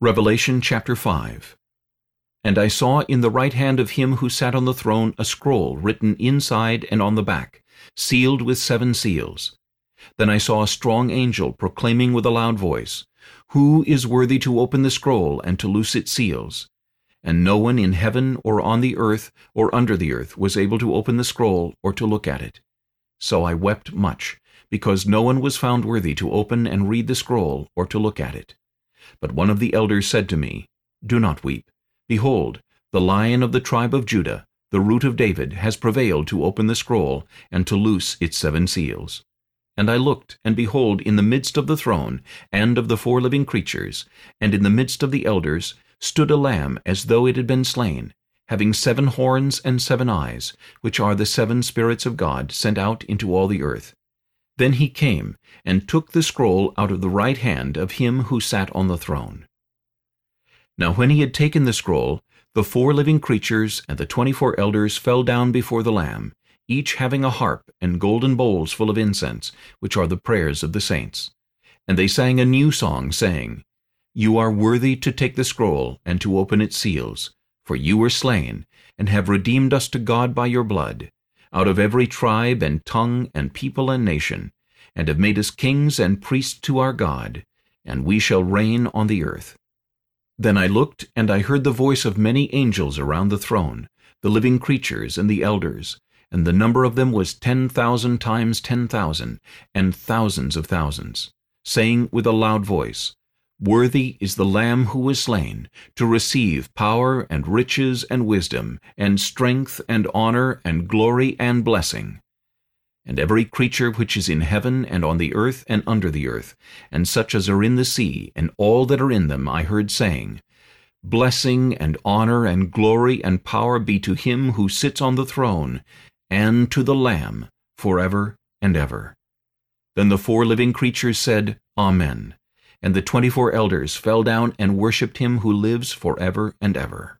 Revelation chapter 5 And I saw in the right hand of him who sat on the throne a scroll written inside and on the back, sealed with seven seals. Then I saw a strong angel proclaiming with a loud voice, Who is worthy to open the scroll and to loose its seals? And no one in heaven or on the earth or under the earth was able to open the scroll or to look at it. So I wept much, because no one was found worthy to open and read the scroll or to look at it. But one of the elders said to me, Do not weep. Behold, the lion of the tribe of Judah, the root of David, has prevailed to open the scroll and to loose its seven seals. And I looked, and behold, in the midst of the throne, and of the four living creatures, and in the midst of the elders, stood a lamb as though it had been slain, having seven horns and seven eyes, which are the seven spirits of God sent out into all the earth. Then he came, and took the scroll out of the right hand of him who sat on the throne. Now when he had taken the scroll, the four living creatures and the twenty-four elders fell down before the Lamb, each having a harp and golden bowls full of incense, which are the prayers of the saints. And they sang a new song, saying, You are worthy to take the scroll and to open its seals, for you were slain, and have redeemed us to God by your blood, out of every tribe and tongue and people and nation, and have made us kings and priests to our God, and we shall reign on the earth. Then I looked, and I heard the voice of many angels around the throne, the living creatures and the elders, and the number of them was ten thousand times ten thousand, and thousands of thousands, saying with a loud voice, Worthy is the Lamb who was slain, to receive power and riches and wisdom, and strength and honor and glory and blessing. And every creature which is in heaven and on the earth and under the earth, and such as are in the sea, and all that are in them, I heard saying, Blessing and honor and glory and power be to him who sits on the throne, and to the Lamb, forever and ever. Then the four living creatures said, Amen. And the twenty-four elders fell down and worshipped him who lives forever and ever.